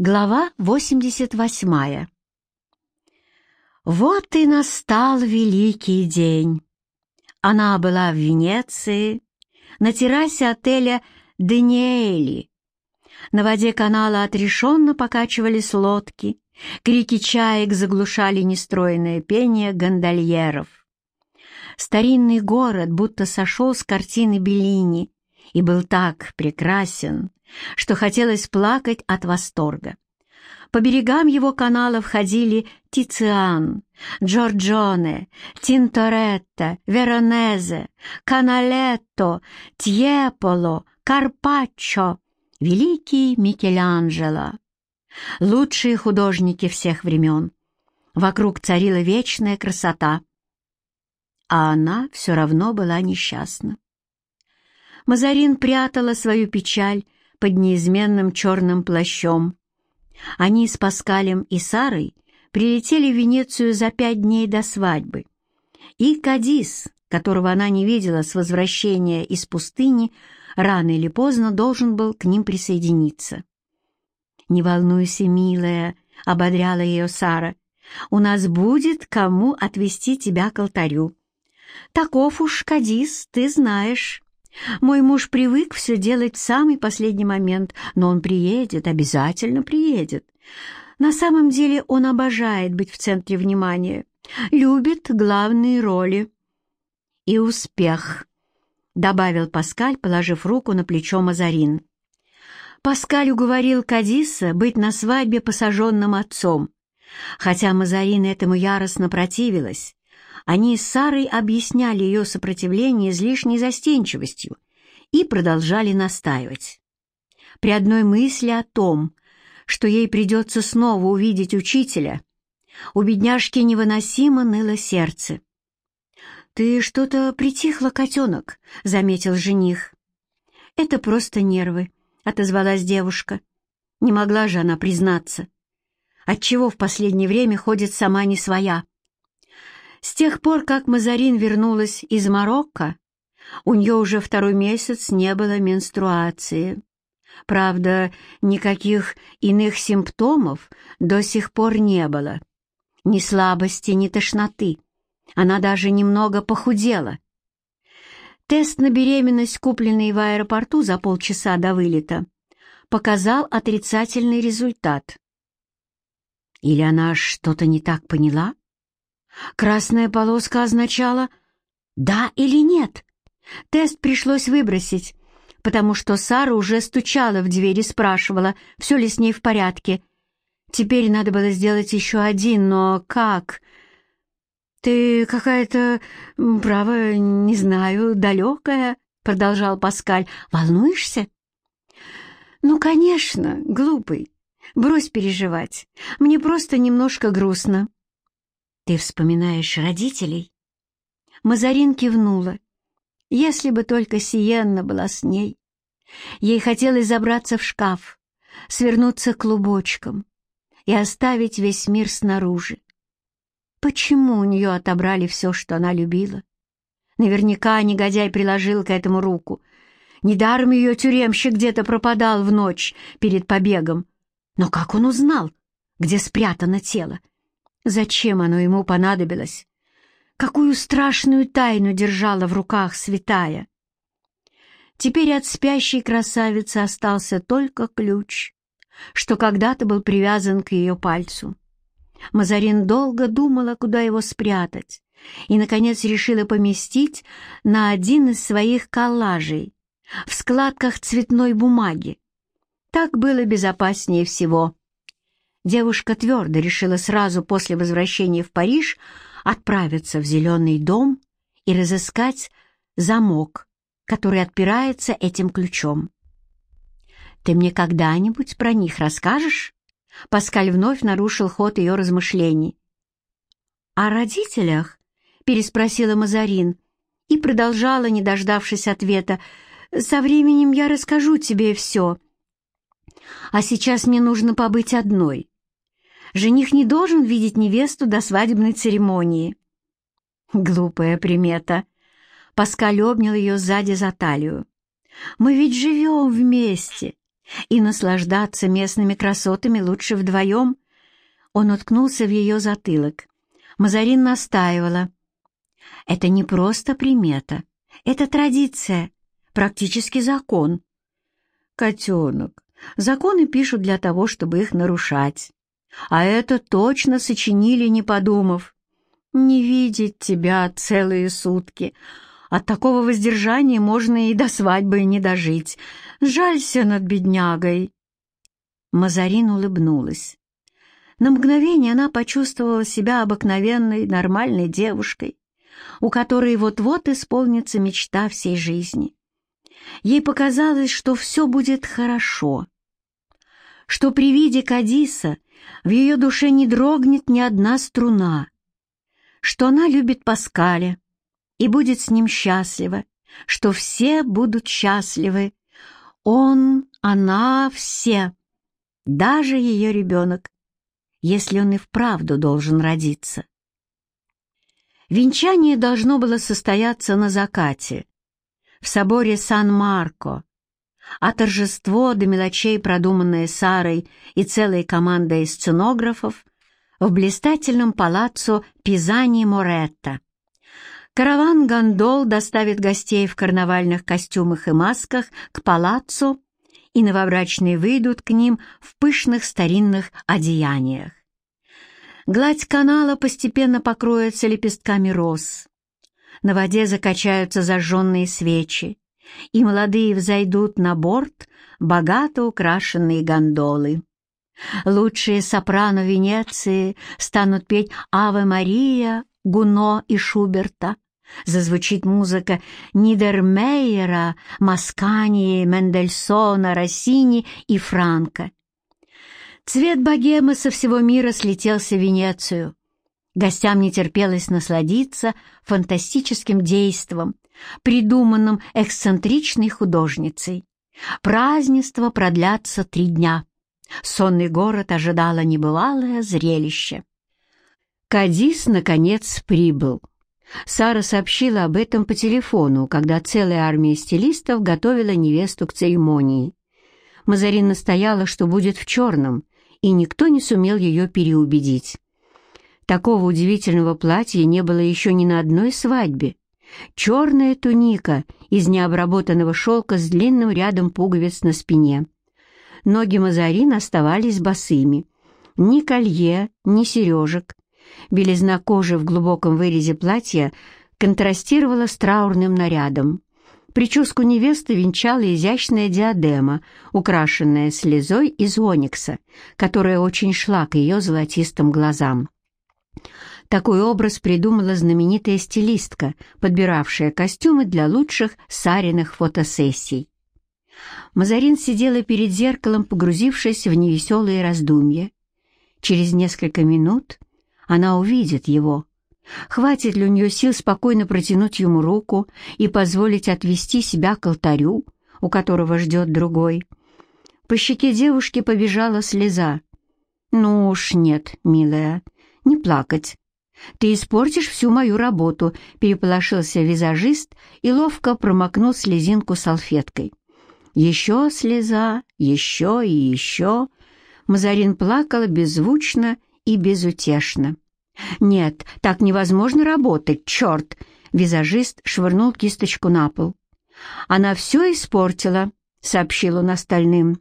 Глава 88 Вот и настал великий день. Она была в Венеции, на террасе отеля «Даниэли». На воде канала отрешенно покачивались лодки, крики чаек заглушали нестроенное пение гондольеров. Старинный город будто сошел с картины Беллини и был так прекрасен, что хотелось плакать от восторга. По берегам его канала входили Тициан, Джорджоне, Тинторетто, Веронезе, Каналетто, Тьеполо, Карпаччо, великий Микеланджело. Лучшие художники всех времен. Вокруг царила вечная красота. А она все равно была несчастна. Мазарин прятала свою печаль под неизменным черным плащом. Они с Паскалем и Сарой прилетели в Венецию за пять дней до свадьбы. И Кадис, которого она не видела с возвращения из пустыни, рано или поздно должен был к ним присоединиться. «Не волнуйся, милая», — ободряла ее Сара, — «у нас будет кому отвести тебя к алтарю». «Таков уж Кадис, ты знаешь». Мой муж привык все делать в самый последний момент, но он приедет, обязательно приедет. На самом деле он обожает быть в центре внимания, любит главные роли. И успех, добавил Паскаль, положив руку на плечо Мазарин. Паскаль уговорил Кадиса быть на свадьбе посаженным отцом, хотя Мазарин этому яростно противилась. Они с Сарой объясняли ее сопротивление излишней застенчивостью и продолжали настаивать. При одной мысли о том, что ей придется снова увидеть учителя, у бедняжки невыносимо ныло сердце. «Ты что-то притихла, котенок», — заметил жених. «Это просто нервы», — отозвалась девушка. Не могла же она признаться. Отчего в последнее время ходит сама не своя? С тех пор, как Мазарин вернулась из Марокко, у нее уже второй месяц не было менструации. Правда, никаких иных симптомов до сих пор не было. Ни слабости, ни тошноты. Она даже немного похудела. Тест на беременность, купленный в аэропорту за полчаса до вылета, показал отрицательный результат. Или она что-то не так поняла? Красная полоска означала «да» или «нет». Тест пришлось выбросить, потому что Сара уже стучала в дверь и спрашивала, все ли с ней в порядке. Теперь надо было сделать еще один, но как? «Ты какая-то, право, не знаю, далекая», — продолжал Паскаль. «Волнуешься?» «Ну, конечно, глупый. Брось переживать. Мне просто немножко грустно». «Ты вспоминаешь родителей?» Мазарин кивнула. Если бы только Сиенна была с ней. Ей хотелось забраться в шкаф, свернуться клубочком и оставить весь мир снаружи. Почему у нее отобрали все, что она любила? Наверняка негодяй приложил к этому руку. Недаром ее тюремщик где-то пропадал в ночь перед побегом. Но как он узнал, где спрятано тело? Зачем оно ему понадобилось? Какую страшную тайну держала в руках святая? Теперь от спящей красавицы остался только ключ, что когда-то был привязан к ее пальцу. Мазарин долго думала, куда его спрятать, и, наконец, решила поместить на один из своих коллажей в складках цветной бумаги. Так было безопаснее всего девушка твердо решила сразу после возвращения в Париж отправиться в Зеленый дом и разыскать замок, который отпирается этим ключом. «Ты мне когда-нибудь про них расскажешь?» Паскаль вновь нарушил ход ее размышлений. «О родителях?» — переспросила Мазарин и продолжала, не дождавшись ответа. «Со временем я расскажу тебе все. А сейчас мне нужно побыть одной. Жених не должен видеть невесту до свадебной церемонии. Глупая примета. Паскаль обнял ее сзади за талию. «Мы ведь живем вместе, И наслаждаться местными красотами лучше вдвоем. Он уткнулся в ее затылок. Мазарин настаивала. Это не просто примета, это традиция, практически закон. Котенок, законы пишут для того, чтобы их нарушать. А это точно сочинили, не подумав. Не видеть тебя целые сутки. От такого воздержания можно и до свадьбы не дожить. Жалься над беднягой. Мазарин улыбнулась. На мгновение она почувствовала себя обыкновенной, нормальной девушкой, у которой вот-вот исполнится мечта всей жизни. Ей показалось, что все будет хорошо, что при виде Кадиса в ее душе не дрогнет ни одна струна, что она любит Паскаля и будет с ним счастлива, что все будут счастливы. Он, она, все, даже ее ребенок, если он и вправду должен родиться. Венчание должно было состояться на закате, в соборе Сан-Марко, а торжество до мелочей, продуманное Сарой и целой командой сценографов, в блистательном палаццо Пизани Моретто. Караван гондол доставит гостей в карнавальных костюмах и масках к палаццо, и новобрачные выйдут к ним в пышных старинных одеяниях. Гладь канала постепенно покроется лепестками роз. На воде закачаются зажженные свечи, и молодые взойдут на борт богато украшенные гондолы. Лучшие сопрано Венеции станут петь «Аве Мария», Гуно и Шуберта. Зазвучит музыка Нидермейера, Маскани, Мендельсона, Россини и Франка. Цвет богемы со всего мира слетелся в Венецию. Гостям не терпелось насладиться фантастическим действом, придуманным эксцентричной художницей. Празднество продлятся три дня. Сонный город ожидало небывалое зрелище. Кадис, наконец, прибыл. Сара сообщила об этом по телефону, когда целая армия стилистов готовила невесту к церемонии. Мазарин настояла, что будет в черном, и никто не сумел ее переубедить. Такого удивительного платья не было еще ни на одной свадьбе. Черная туника из необработанного шелка с длинным рядом пуговиц на спине. Ноги Мазарин оставались босыми. Ни колье, ни сережек. Белизна кожи в глубоком вырезе платья контрастировала с траурным нарядом. Прическу невесты венчала изящная диадема, украшенная слезой из оникса, которая очень шла к ее золотистым глазам. Такой образ придумала знаменитая стилистка, подбиравшая костюмы для лучших сариных фотосессий. Мазарин сидела перед зеркалом, погрузившись в невеселые раздумья. Через несколько минут она увидит его, Хватит ли у нее сил спокойно протянуть ему руку и позволить отвести себя к алтарю, у которого ждет другой? По щеке девушки побежала слеза. «Ну уж нет, милая, не плакать. Ты испортишь всю мою работу», — переполошился визажист и ловко промокнул слезинку салфеткой. Еще слеза, еще и еще. Мазарин плакала беззвучно и безутешно. «Нет, так невозможно работать, черт!» Визажист швырнул кисточку на пол. «Она все испортила», — сообщил он остальным.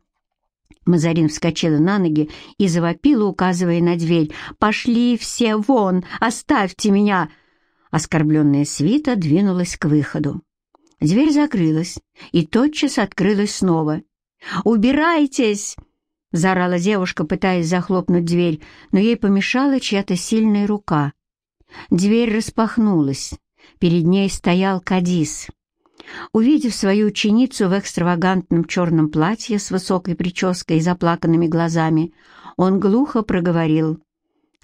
Мазарин вскочила на ноги и завопила, указывая на дверь. «Пошли все вон! Оставьте меня!» Оскорбленная свита двинулась к выходу. Дверь закрылась и тотчас открылась снова. «Убирайтесь!» — заорала девушка, пытаясь захлопнуть дверь, но ей помешала чья-то сильная рука. Дверь распахнулась. Перед ней стоял Кадис. Увидев свою ученицу в экстравагантном черном платье с высокой прической и заплаканными глазами, он глухо проговорил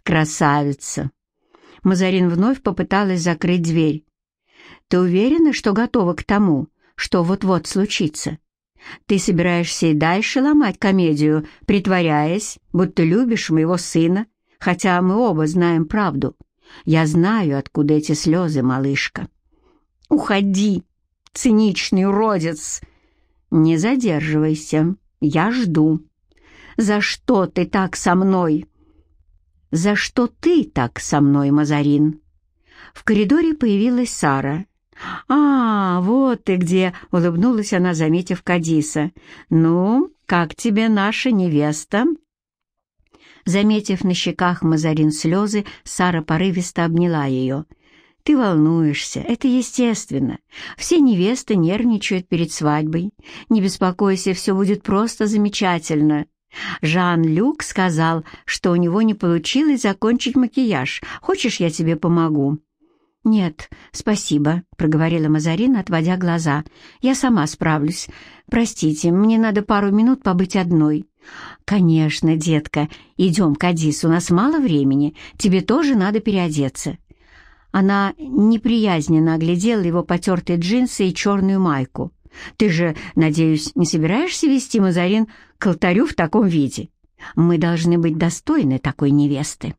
«Красавица!». Мазарин вновь попыталась закрыть дверь. «Ты уверена, что готова к тому, что вот-вот случится?» Ты собираешься и дальше ломать комедию, притворяясь, будто любишь моего сына, хотя мы оба знаем правду. Я знаю, откуда эти слезы, малышка. Уходи, циничный уродец. Не задерживайся, Я жду. За что ты так со мной? За что ты так со мной, Мазарин? В коридоре появилась Сара. «А, вот ты где!» — улыбнулась она, заметив Кадиса. «Ну, как тебе наша невеста?» Заметив на щеках Мазарин слезы, Сара порывисто обняла ее. «Ты волнуешься, это естественно. Все невесты нервничают перед свадьбой. Не беспокойся, все будет просто замечательно. Жан-Люк сказал, что у него не получилось закончить макияж. Хочешь, я тебе помогу?» «Нет, спасибо», — проговорила Мазарина, отводя глаза. «Я сама справлюсь. Простите, мне надо пару минут побыть одной». «Конечно, детка. Идем, Кадис, у нас мало времени. Тебе тоже надо переодеться». Она неприязненно оглядела его потертые джинсы и черную майку. «Ты же, надеюсь, не собираешься вести Мазарин к алтарю в таком виде? Мы должны быть достойны такой невесты».